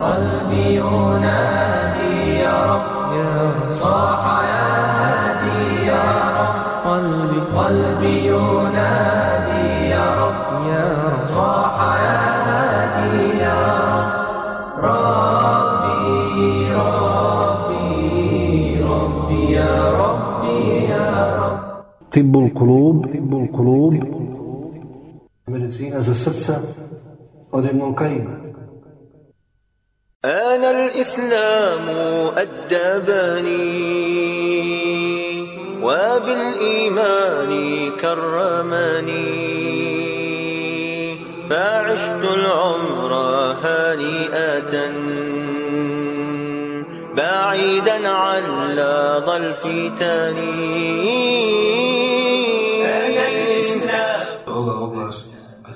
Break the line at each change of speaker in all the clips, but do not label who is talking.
قلبي ينادي يا رب صاح يا هادي يا رب.
قلبي
قلبي ينادي يا رب
يا رب.
صاح يا هادي يا رب. ربي ربي ربي يا ربي يا رب.
طب القلوب طب القلوب. Medicina za srca od Ibn Kajima.
الإسلام أدبني وبالإيمان كرمني فعشت العمر هنيئة بعيدا عن لظى الفتن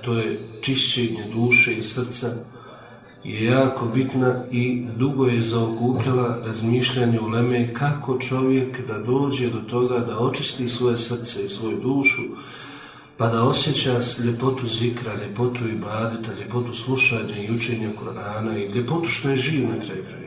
to je čišćenje duše i srca, je jako bitna i dugo je zaokupljala razmišljanje u Leme kako čovjek da dođe do toga da očisti svoje srce i svoju dušu, pa da osjeća ljepotu zikra, ljepotu ibadeta, ljepotu slušanja i učenja Kur'ana i ljepotu što je živ na kraju krajeva.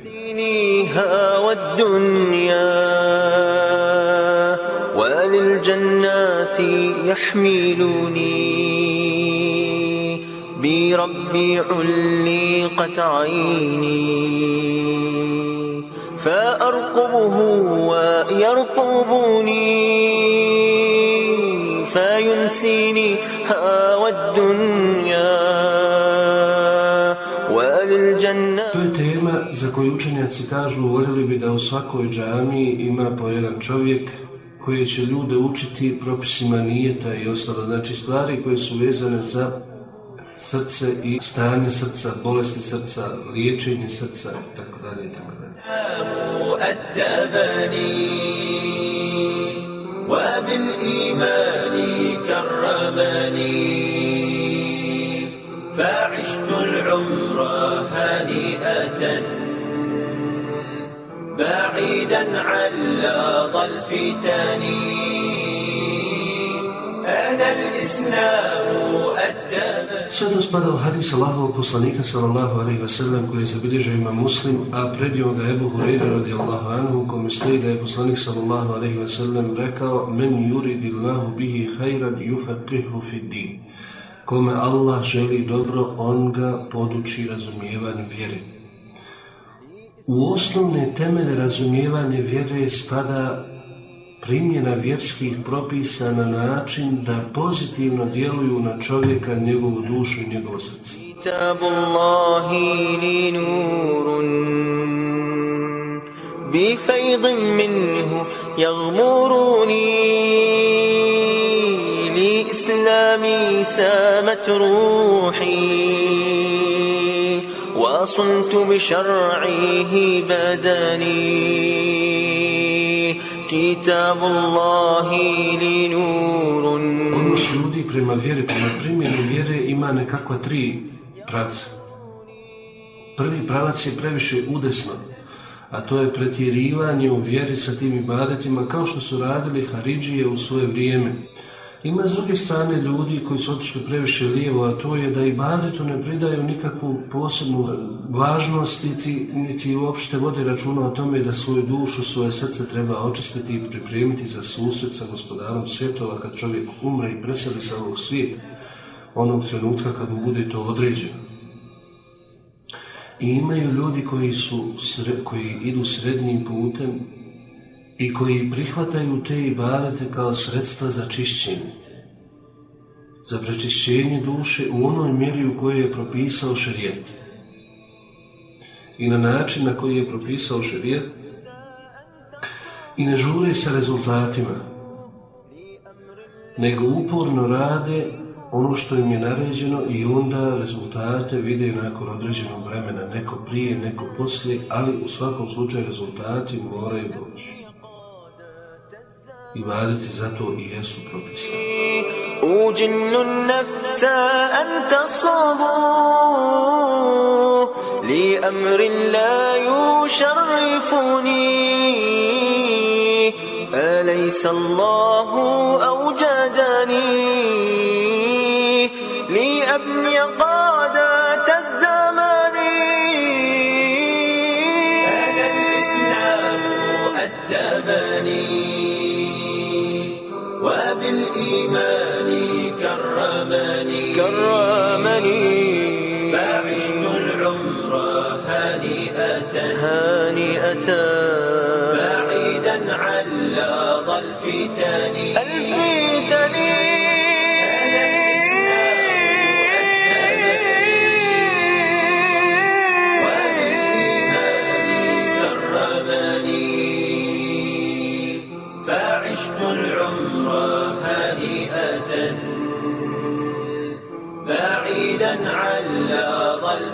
سنيها والدنيا وللجنات يحملني بربي علقت عيني فأرقبه ويرقبني فينسيني هوى الدنيا وللجنات
To je tema za koju učenjaci kažu voljeli bi da u svakoj džamiji ima po jedan čovjek koji će ljude učiti propisima nijeta i ostalo, znači stvari koje su vezane za srce i stanje srca, bolesti srca, liječenje srca i tako dalje i tako dalje.
وبالإيمان كرمني فعشت العمر هنيئة بعيدا عن لظى الفتن أنا الإسلام أدبني
Sve to spada u hadis Allahovog poslanika sallallahu alaihi wa sallam koji je zabilježio ima muslim, a predio ga Ebu Hureyre radijallahu anhu u kome stoji da je poslanik sallallahu alaihi wa sallam rekao Men yuridillahu bihi hajran yufaqihu fi din. Kome Allah želi dobro, on ga poduči razumijevanju vjere. U osnovne temele razumijevanja vjere spada primjena vjerskih propisa na način da pozitivno djeluju na čovjeka, njegovu dušu i njegovo srce.
كتاب الله لي نور بفيض منه يغمرني لإسلامي سامت روحي وصنت بشرعه بدني كتاب الله
لنور ljudi prema vjeri, prema primjenu vjere ima nekakva tri praca. Prvi pravac je previše udesno, a to je pretjerivanje u vjeri sa tim ibadetima kao što su radili Haridžije u svoje vrijeme. Ima s druge strane ljudi koji su otišli previše lijevo, a to je da ibadetu ne pridaju nikakvu posebnu važnost, niti, niti uopšte vode računa o tome da svoju dušu, svoje srce treba očistiti i pripremiti za susret sa gospodarom svjetova kad čovjek umre i preseli sa ovog svijeta, onog trenutka kad mu bude to određeno. I imaju ljudi koji, su, koji idu srednjim putem i koji prihvataju te ibadete kao sredstva za čišćenje, za prečišćenje duše u onoj mjeri u kojoj je propisao šerijet. I na način na koji je propisao šerijet i ne žure sa rezultatima, nego uporno rade ono što im je naređeno i onda rezultate vide nakon određenog vremena, neko prije, neko poslije, ali u svakom slučaju rezultati moraju doći. عبادة ذاته إياه سبحانه
أجل النفس أن تصبوا لأمر لا يشرفني. أليس الله أوجدني؟
كرمني فعشت العمر هنيئة
هانئة.
بعيدا عن لظى الفتن
الفتن.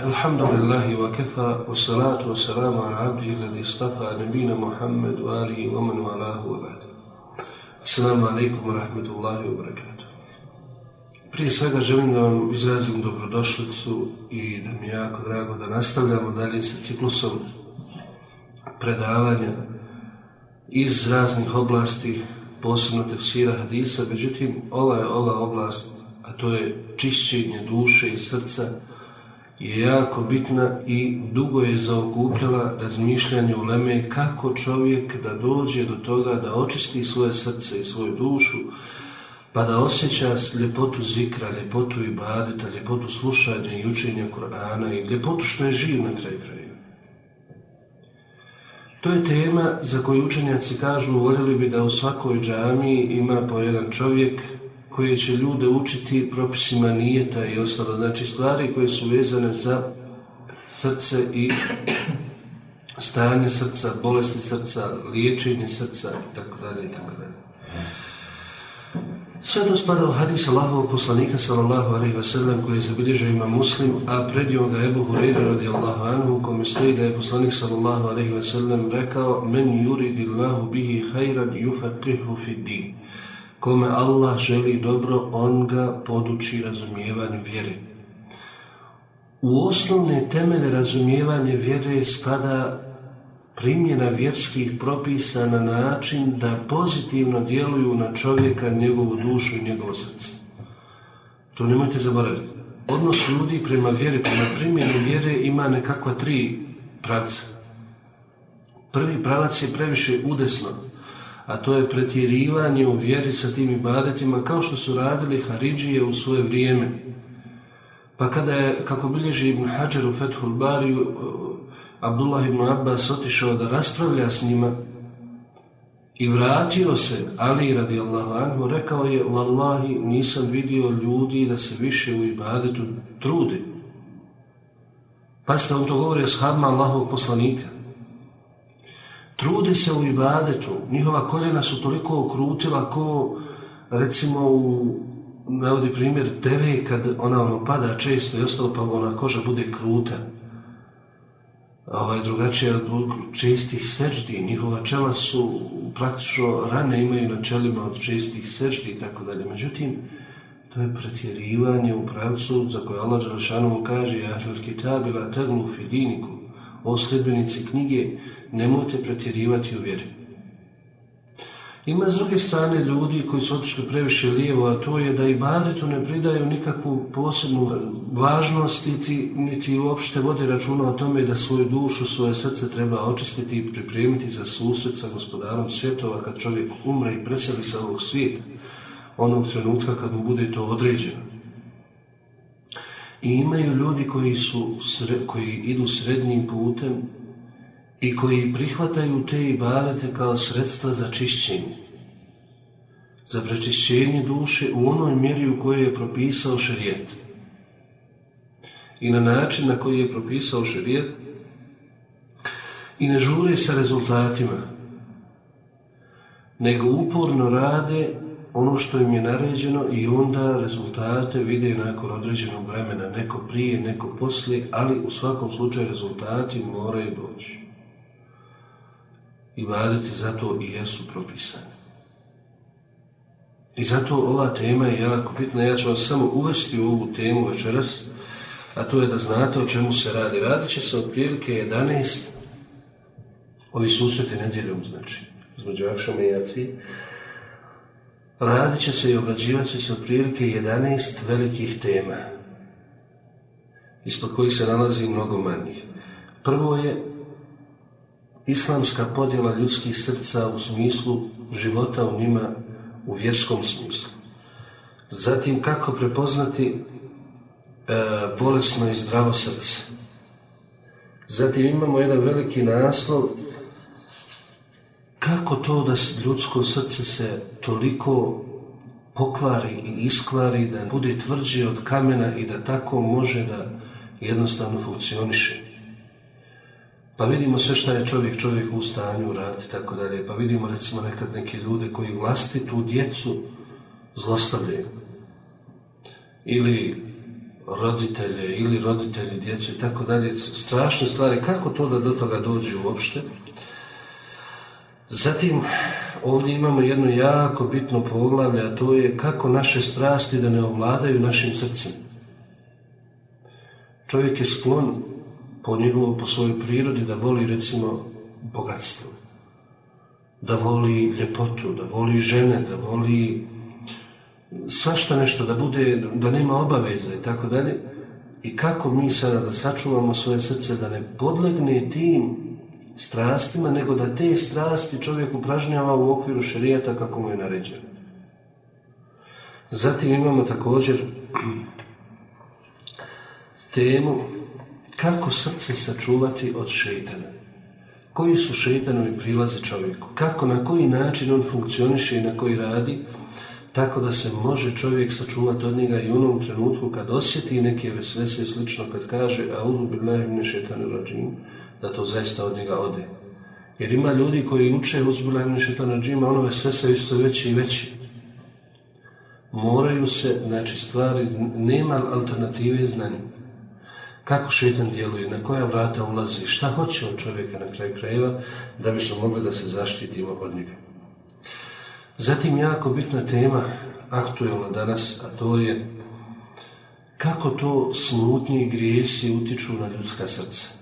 الحمد لله وكفى والصلاة والسلام على عبده الذي اصطفى نبينا محمد وآله ومن والاه وبعد السلام عليكم ورحمة الله وبركاته Prije svega želim da vam izrazim dobrodošlicu i da mi je jako drago da nastavljamo dalje sa ciklusom predavanja iz raznih oblasti, posebno tefsira hadisa, međutim ova je ova oblast, a to je čišćenje duše i srca, je jako bitna i dugo je zaokupljala razmišljanje u Leme kako čovjek da dođe do toga da očisti svoje srce i svoju dušu, pa da osjeća ljepotu zikra, ljepotu ibadeta, ljepotu slušanja i učenja Korana i ljepotu što je živ na kraju krajeva. To je tema za koju učenjaci kažu voljeli bi da u svakoj džamiji ima po jedan čovjek koji će ljude učiti propisima nijeta i ostalo, znači stvari koje su vezane za srce i stanje srca, bolesti srca, liječenje srca i tako dalje i tako dalje. Sve to spada u hadis Allahovog poslanika sallallahu alaihi wa sallam koji je zabilježio ima muslim, a predio ga Ebu Hureyre radijallahu anhu kome stoji da je poslanik sallallahu alaihi wa sallam rekao Men yuridi Allahu bihi hajran yufaqihu fi din. Kome Allah želi dobro, on ga poduči razumijevanju vjere. U osnovne temelje razumijevanja vjere spada primjena vjerskih propisa na način da pozitivno djeluju na čovjeka, njegovu dušu i njegovo srce. To nemojte zaboraviti. Odnos ljudi prema vjeri, prema primjeni vjere ima nekakva tri pravca. Prvi pravac je previše udesno, a to je pretjerivanje u vjeri sa tim ibadetima kao što su radili Haridžije u svoje vrijeme. Pa kada je, kako bilježi Ibn Hajar u Fethul Bariju, Abdullah ibn Abbas otišao da raspravlja s njima i vratio se Ali radijallahu anhu, rekao je Wallahi nisam vidio ljudi da se više u ibadetu trude. Pa ste on to govori o shabma Allahovog poslanika. Trude se u ibadetu, njihova koljena su toliko okrutila ko recimo u navodi primjer deve kad ona ono pada često i ostalo pa ona koža bude kruta ovaj, drugačije od čestih seđdi. Njihova čela su praktično rane imaju na čelima od čestih seđdi i tako dalje. Međutim, to je pretjerivanje u pravcu za koje Allah kaže Ahlul kitab ila teglu fi diniku. O sljedbenici knjige, nemojte pretjerivati u vjeri. Ima s druge strane ljudi koji su otišli previše lijevo, a to je da i badetu ne pridaju nikakvu posebnu važnost, niti, niti uopšte vode računa o tome da svoju dušu, svoje srce treba očistiti i pripremiti za susret sa gospodarom svjetova kad čovjek umre i preseli sa ovog svijeta, onog trenutka kad mu bude to određeno. I imaju ljudi koji, su, koji idu srednjim putem i koji prihvataju te ibadete kao sredstva za čišćenje, za prečišćenje duše u onoj mjeri u kojoj je propisao šerijet. I na način na koji je propisao šerijet i ne žure sa rezultatima, nego uporno rade ono što im je naređeno i onda rezultate vide nakon određenog vremena, neko prije, neko poslije, ali u svakom slučaju rezultati moraju doći ibadeti zato i jesu propisani. I zato ova tema je jako bitna. Ja ću vas samo uvesti u ovu temu večeras, a to je da znate o čemu se radi. Radit će se otprilike 11, ovi susreti nedjeljom, znači, između Akšama i Jaci. Radit će se i obrađivat će se otprilike 11 velikih tema, ispod kojih se nalazi mnogo manjih. Prvo je islamska podjela ljudskih srca u smislu života u njima u vjerskom smislu. Zatim kako prepoznati e, bolesno i zdravo srce. Zatim imamo jedan veliki naslov kako to da ljudsko srce se toliko pokvari i iskvari da bude tvrđe od kamena i da tako može da jednostavno funkcioniše. Pa vidimo sve šta je čovjek čovjek u stanju raditi i tako dalje. Pa vidimo recimo nekad neke ljude koji vlastitu djecu zlostavljaju. Ili roditelje, ili roditelji djecu i tako dalje. Strašne stvari. Kako to da do toga dođe uopšte? Zatim, ovdje imamo jedno jako bitno poglavlje, a to je kako naše strasti da ne ovladaju našim srcem. Čovjek je sklon po njegovu, po svojoj prirodi da voli recimo bogatstvo, da voli ljepotu, da voli žene, da voli svašta nešto, da bude, da nema obaveza i tako dalje. I kako mi sada da sačuvamo svoje srce da ne podlegne tim strastima, nego da te strasti čovjek upražnjava u okviru šerijata kako mu je naređeno. Zatim imamo također temu kako srce sačuvati od šeitana. Koji su šeitanovi prilazi čovjeku? Kako, na koji način on funkcioniše i na koji radi? Tako da se može čovjek sačuvati od njega i u onom trenutku kad osjeti neke vesvese slično, kad kaže Audu billahi mine šeitanu rajim, da to zaista od njega ode. Jer ima ljudi koji uče uzbillahi mine šeitanu rajim, a ono vesvese su veće i veći. Moraju se, znači stvari, nema alternative znanju kako šetan djeluje, na koja vrata ulazi, šta hoće od čovjeka na kraju krajeva, da bismo mogli da se zaštitimo od njega. Zatim jako bitna tema, aktuelna danas, a to je kako to smutnje i grijesi utiču na ljudska srca.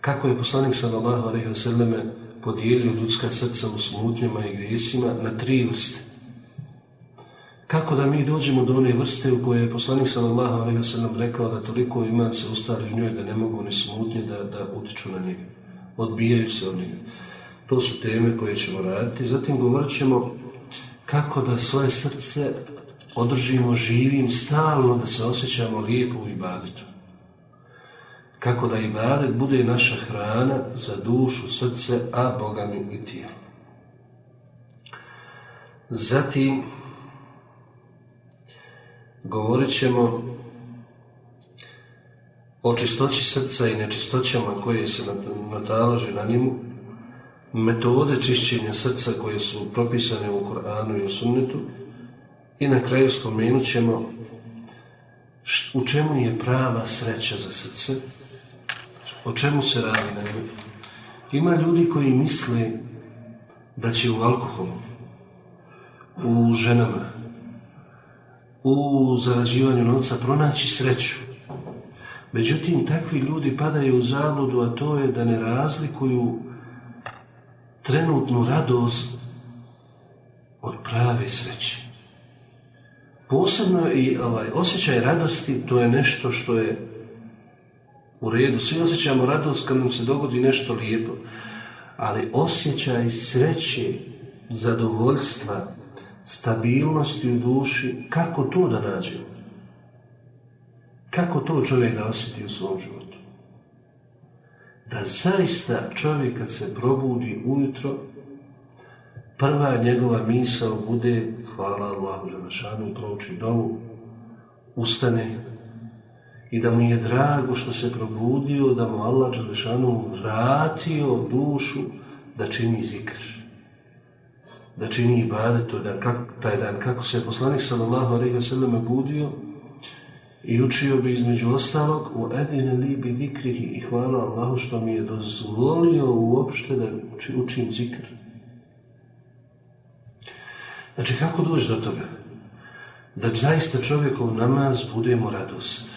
Kako je poslanik sallallahu alejhi ve selleme podijelio ljudska srca u smutnjama i grijesima na tri vrste. Kako da mi dođemo do one vrste u kojoj je poslanik sallallahu alejhi ve sellem rekao da toliko iman se ustali u njoj da ne mogu ni smutnje da, da utiču na njega. Odbijaju se od njega. To su teme koje ćemo raditi. Zatim govorit ćemo kako da svoje srce održimo živim stalno, da se osjećamo lijepo u ibadetu. Kako da ibadet bude naša hrana za dušu, srce, a Boga mi i tijelo. Zatim govorit ćemo o čistoći srca i nečistoćama koje se nat- natalože na njemu, metode čišćenja srca koje su propisane u Koranu i u Sunnetu i na kraju spomenut ćemo u čemu je prava sreća za srce, o čemu se radi. Ima ljudi koji misle da će u alkoholu, u ženama, u zarađivanju novca pronaći sreću. Međutim, takvi ljudi padaju u zabludu, a to je da ne razlikuju trenutnu radost od prave sreće. Posebno i ovaj osjećaj radosti, to je nešto što je u redu. Svi osjećamo radost kad nam se dogodi nešto lijepo. Ali osjećaj sreće, zadovoljstva, stabilnosti u duši, kako to da nađemo? Kako to čovjek da osjeti u svom životu? Da zaista čovjek kad se probudi ujutro, prva njegova misao bude hvala Allahu Đelešanu, prouči dovu, ustane i da mu je drago što se probudio, da mu Allah Đelešanu vratio dušu da čini zikr da čini ibadet dan, kak, taj dan, kako se je poslanik sallallahu alejhi ve selleme budio i učio bi između ostalog u edine li bi i hvala Allahu što mi je dozvolio uopšte da uči, učim zikr. Znači, kako doći do toga? Da zaista čovjekov namaz bude mu radost.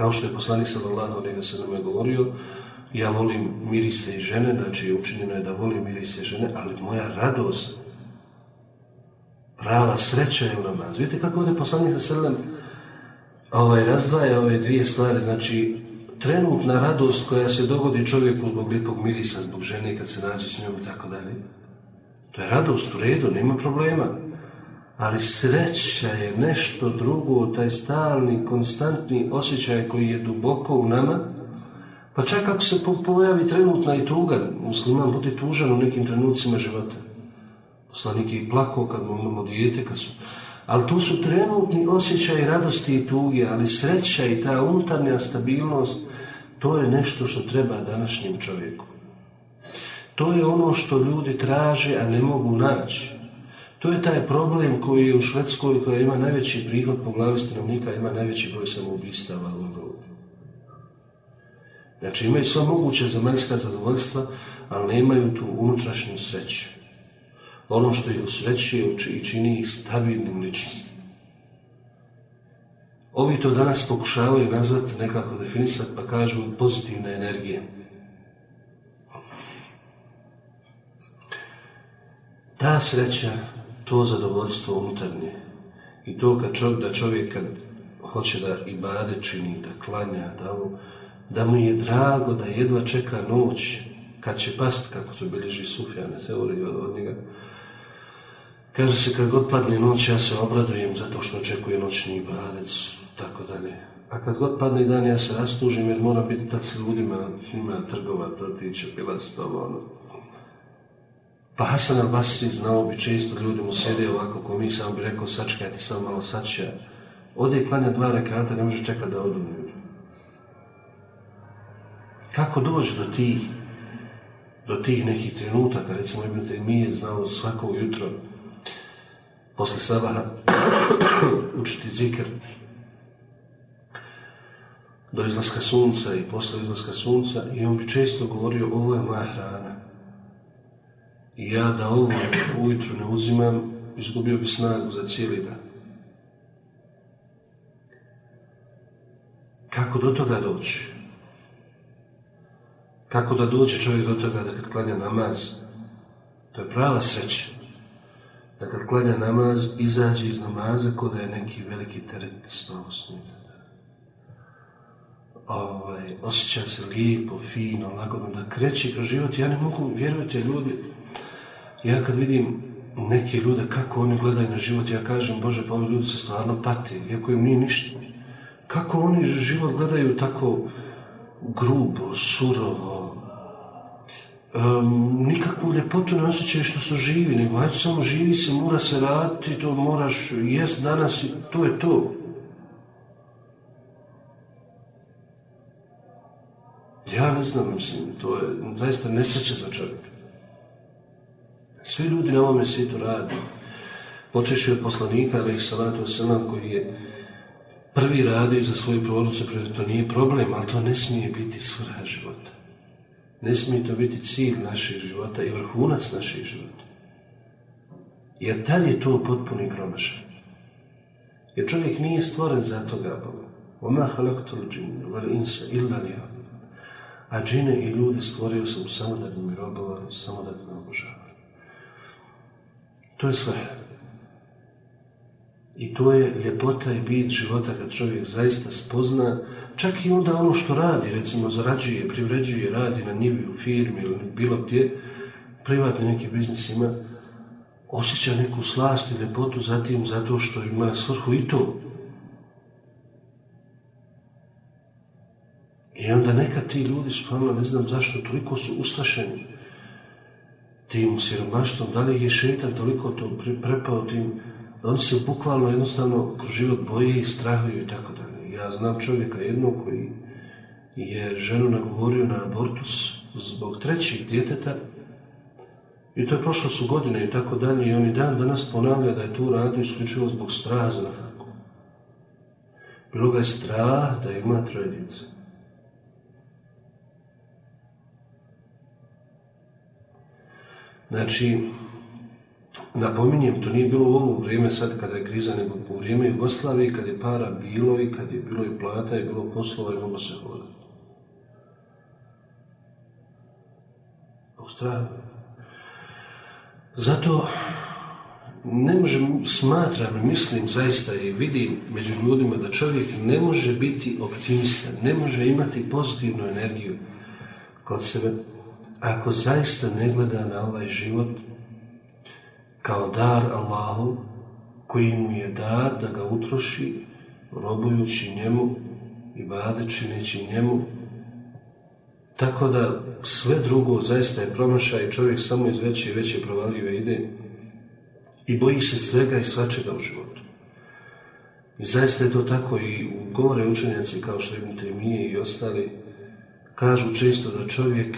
Kao što je poslanik sallallahu alejhi ve sellem govorio, ja volim mirise i žene, znači učinjeno je da volim mirise i žene, ali moja radost, prava sreća je u namazu. Vidite kako ovdje poslanik sallallahu ovaj, razdvaja ove dvije stvari, znači trenutna radost koja se dogodi čovjeku zbog lijepog mirisa, zbog žene kad se nađe s njom i tako dalje. To je radost u redu, nema problema. Ali sreća je nešto drugo, taj stalni, konstantni osjećaj koji je duboko u nama, pa čak ako se po- pojavi trenutna i tuga, musliman bude tužan u nekim trenucima života. Poslanik je i plakao kad mu imamo dijete, kad su... Ali to su trenutni osjećaj radosti i tuge, ali sreća i ta unutarnja stabilnost, to je nešto što treba današnjem čovjeku. To je ono što ljudi traže, a ne mogu naći. To je taj problem koji je u Švedskoj, koja ima najveći prihod po glavi stanovnika, ima najveći broj samoubistava u Evropi. Znači imaju sva moguće zemaljska zadovoljstva, ali nemaju tu unutrašnju sreću. Ono što ih usrećuje i čini ih stabilnim ličnostima. Ovi to danas pokušavaju nazvati, nekako definisati, pa kažu pozitivne energije. Ta sreća, to zadovoljstvo unutarnje i to kad čovjek, da čovjek kad hoće da i bade čini, da klanja, da, ovo, da mu je drago, da jedva čeka noć, kad će past, kako se bilježi Sufjane teorije od, od njega, Kaže se, kad god padne noć, ja se obradujem zato što očekuje noćni badec, tako dalje. A kad god padne dan, ja se rastužim jer mora biti tad s ljudima, s njima trgovati, otići, pilac, to ono. Pa Hasan al-Basri znao bi često, ljudi mu sjede ovako ko mi, samo bi rekao, sačekajte samo malo, sad će. Ode klanja dva rekata, ne može čekati da odu ljudi. Kako doći do tih, do tih nekih trenutaka, recimo Ibn Taymije znao svako jutro, posle sabaha, učiti zikr, do izlaska sunca i posle izlaska sunca i on bi često govorio ovo je moja hrana. Ja da ovo ujutru ne uzimam, izgubio bi snagu za cijeli dan. Kako do toga doći? Kako da dođe čovjek do toga da kad klanja namaz, to je prava sreća. Da kad klanja namaz, izađe iz namaza ko da je neki veliki teret spao s njim. Ovaj, osjeća se lijepo, fino, lagodno, da kreće kroz život. Ja ne mogu, vjerujte ljudi, ja kad vidim neke ljude, kako oni gledaju na život, ja kažem, Bože, pa ljudi se stvarno pati, iako im nije ništa. Kako oni život gledaju tako grubo, surovo, um, nikakvu ljepotu ne osjećaju što su živi, nego ajde samo živi se, mora se raditi, to moraš jest danas to je to. Ja ne znam, mislim, to je zaista nesreće za čovjeka. Svi ljudi na ovome svijetu radi. Počeši od poslanika, ali ih salatu selam, koji je prvi radio za svoju porodicu, to nije problem, ali to ne smije biti svrha života. Ne smije to biti cilj našeg života i vrhunac našeg života. Jer tad je to potpuni promašaj. Jer čovjek nije stvoren za toga, Boga. Oma halaktul džinu, val insa illa liya'budun. A džine i ljudi stvorio sam samo da bi mi robovali, samo da bi me obožavali. To je sve. I to je ljepota i bit života kad čovjek zaista spozna, čak i onda ono što radi, recimo zarađuje, privređuje, radi na njivi u firmi ili bilo gdje, privatni neki biznis ima, osjeća neku slast i ljepotu zatim zato što ima svrhu i to. I onda neka ti ljudi, stvarno ne znam zašto, toliko su ustašeni tim siromaštvom, da li je šetan toliko to pre- prepao tim, da oni se bukvalno jednostavno kroz život boje i strahuju i tako dalje. Ja znam čovjeka jednog koji je ženu nagovorio na abortus zbog trećeg djeteta i to je prošlo su godine i tako dalje i on i dan danas ponavlja da je to radio isključivo zbog straha za nafaku. Bilo ga je strah da ima troje djece. Znači, Napominjem, to nije bilo u ovo vrijeme sad kada je kriza, nego u vrijeme Jugoslavije, kad je para bilo i kad je bilo i plata i bilo poslova i mogo se hodati. Zato ne možem, smatram, mislim zaista i vidim među ljudima da čovjek ne može biti optimista, ne može imati pozitivnu energiju kod sebe ako zaista ne gleda na ovaj život kao dar Allahu koji mu je dar da ga utroši robujući njemu i bade čineći njemu tako da sve drugo zaista je promašaj čovjek samo iz veće i veće provaljive ide i boji se svega i svačega u životu. I zaista je to tako i govore učenjaci kao što Temije i ostali kažu često da čovjek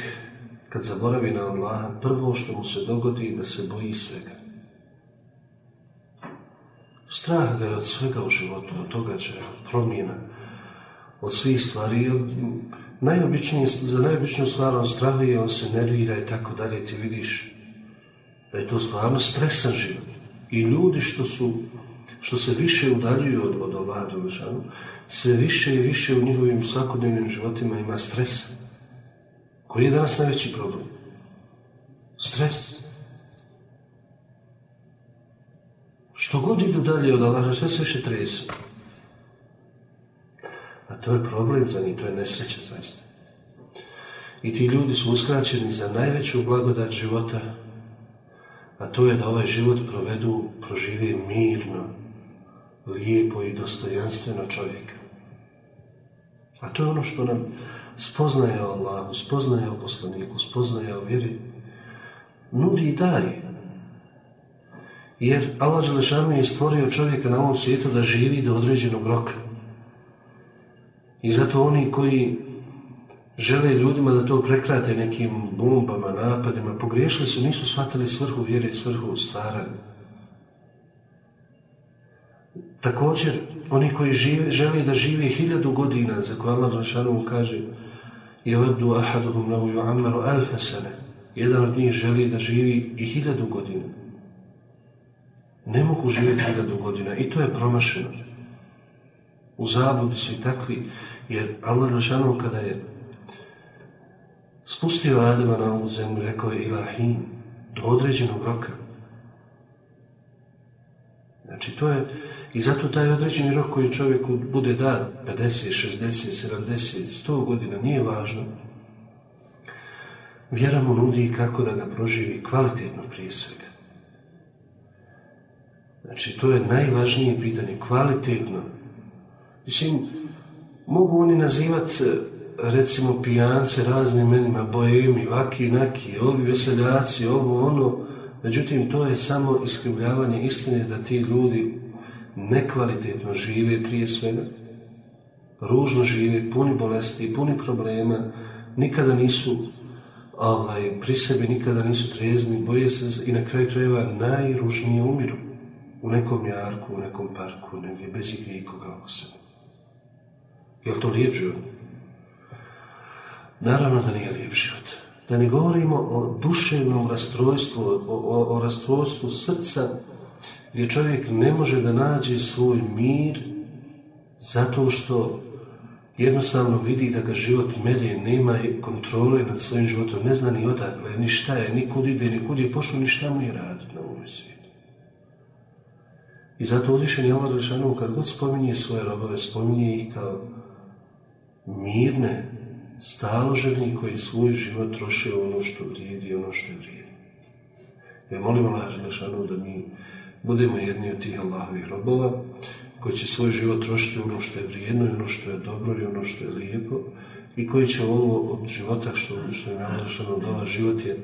kad zaboravi na Allaha prvo što mu se dogodi je da se boji svega. Strah ga je od svega u životu, od događaja, od promjena, od svih stvari. Najobičnije, za najobičniju stvar on strahuje, on se nervira i tako dalje. Ti vidiš da je to stvarno stresan život. I ljudi što su što se više udaljuju od, od Allaha sve više i više u njihovim svakodnevnim životima ima stres. Koji je danas najveći problem? Stres. Što god idu dalje od Allaha, sve se više tresu. A to je problem za njih, to je nesreća zaista. I ti ljudi su uskraćeni za najveću blagodat života, a to je da ovaj život provedu, proživi mirno, lijepo i dostojanstveno čovjeka. A to je ono što nam spoznaje o Allahu, spoznaje o poslaniku, spoznaje o vjeri, nudi i daje. Jer Allah Želešanu je stvorio čovjeka na ovom svijetu da živi do određenog roka. I zato oni koji žele ljudima da to prekrate nekim bombama, napadima, pogriješili su, nisu shvatili svrhu vjere i svrhu stvaranja. Također, oni koji žive, žele da žive hiljadu godina, za koje Allah Želešanu kaže oddu ahaduhum lahu ju'ammaru alfa sene. Jedan od njih želi da živi i hiljadu godina. Ne mogu živjeti hiljadu godina i to je promašeno. U zabludi su i takvi, jer Allah Želešanu kada je spustio Adama na ovu zemlju, rekao je ilahim, do određenog roka. Znači, to je, i zato taj određeni rok koji čovjeku bude da 50, 60, 70, 100 godina, nije važno. Vjera mu nudi kako da ga proživi kvalitetno prije svega. Znači, to je najvažnije pitanje, kvalitetno. Mislim, mogu oni nazivati recimo pijance raznim imenima, boemi, vaki, naki, ovi veseljaci, ovo, ono, međutim to je samo iskrivljavanje istine da ti ljudi nekvalitetno žive prije svega, ružno žive, puni bolesti, puni problema, nikada nisu ovaj, pri sebi, nikada nisu trezni, boje se i na kraju krajeva najružnije umiru u nekom jarku, u nekom parku, negdje bez igdje ikoga oko sebe. Je to lijep život? Naravno da nije lijep život. Da ne govorimo o duševnom rastrojstvu, o, o, o rastrojstvu srca, gdje čovjek ne može da nađe svoj mir zato što jednostavno vidi da ga život melje, nema kontrole nad svojim životom, ne zna ni odakle, ni šta je, ni kud ide, ni kud je pošao, ni šta mu je raditi na ovoj svijetu. I zato uzvišen Allah Žešanovu kad god spominje svoje robove, spominje ih kao mirne, staloženi koji svoj život troše ono što vrijedi, ono što je vrijedi. Ja molim Allah da mi budemo jedni od tih Allahovih robova koji će svoj život trošiti ono što je vrijedno i ono što je dobro i ono što je lijepo i koji će ovo od života što, što je naglašeno da ovaj život je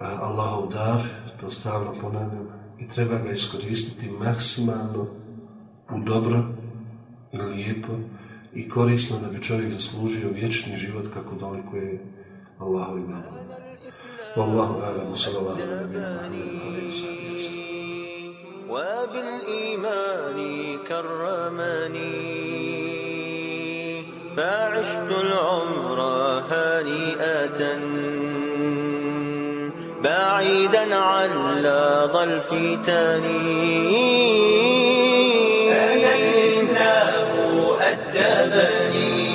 Allahov dar, to stavno ponavljam, i treba ga iskoristiti maksimalno u dobro i lijepo i korisno da bi čovjek zaslužio vječni život kako dolikuje Allahu i Wallahu a'lam. Sallallahu alaihi wa sallam.
وبالإيمان كرمني. فعشت العمر هنيئة بعيد بعيدا عن لاظى الفتن
أنا الإسلام أدبني.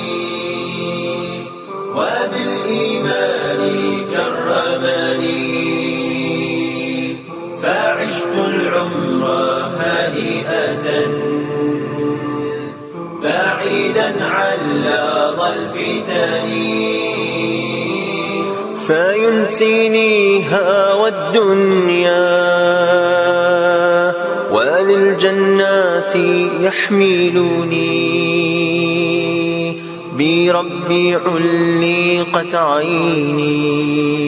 وبالإيمان كرمني. فعشت العمر هنيئة بعيدا عن لاظى الفتن.
فينسيني هوى الدنيا وللجنات يحملني بربي علقت عيني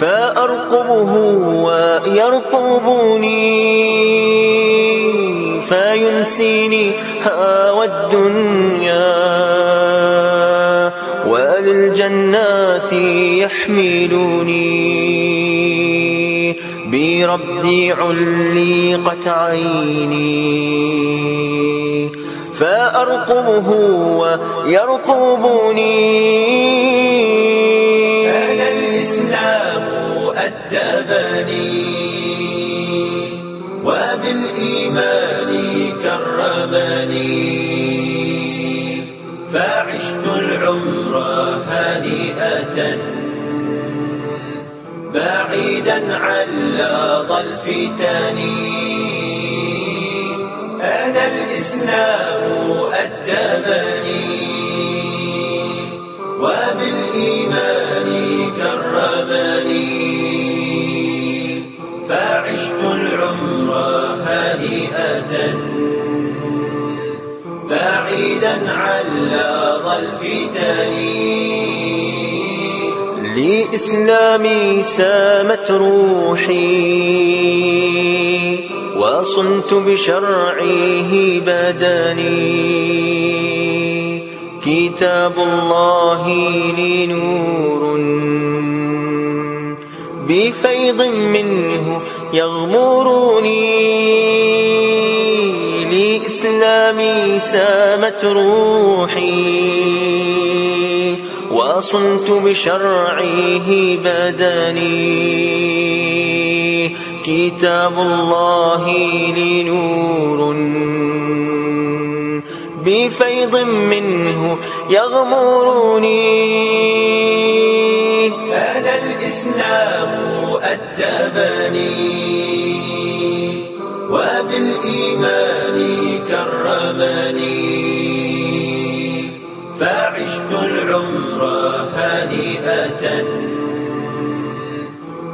فأرقبه ويرقبني فينسيني هوى الدنيا وللجنات يحملني بربي علقت عيني فأرقبه ويرقبني
أدبني وبالإيمان كرمني. فعشت العمر هنيئة بعيدا عن لاظى الفتن أنا الإسلام أدبني وبالإيمان كرمني. فعشت العمر هنيئة. بعيدا عن لاظى الفتن.
لإسلامي سامت روحي وصنت بشرعه بدني. كتاب الله لي نور بفيض منه يغمرني لإسلامي سامت روحي وصنت بشرعه بدني كتاب الله لي نور بفيض منه يغمرني
الإسلام أدبني وبالإيمان كرمني فعشت العمر هنيئة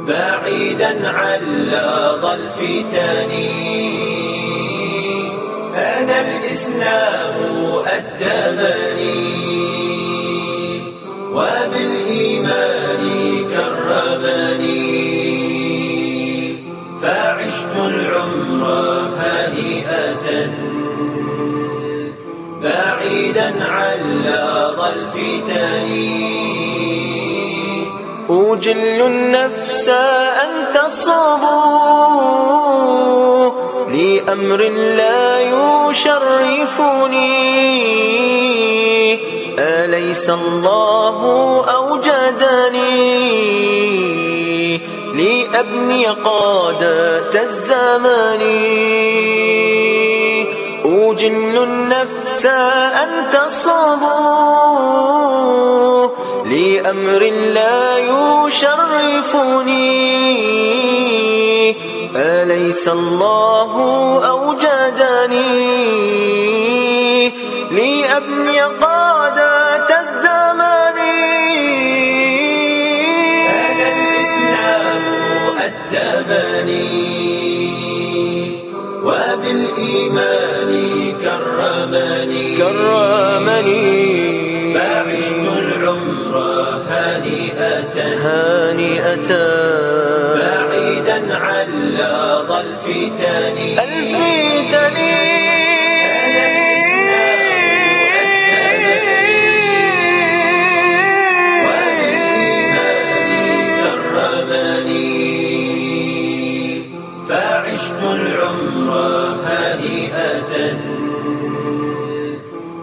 بعيدا عن لاظى الفتن أنا الإسلام أدبني وبالإيمان كرمني فعشت العمر هنيئة بعيدا عن لاظى الفتن.
أجل النفس أن تصبو لأمر لا يشرفني. أليس الله أوجدني لأبني قادة الزمن أجل النفس أن تصبو لأمر لا يشرفني. أليس الله أوجدني؟
وبالإيمان كرمني.
كرمني.
فعشت العمر هنيئة
هانئة.
بعيدا عن لاظى الفتن
الفتن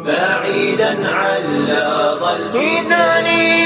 بعيدا عن لا ظل في دنيا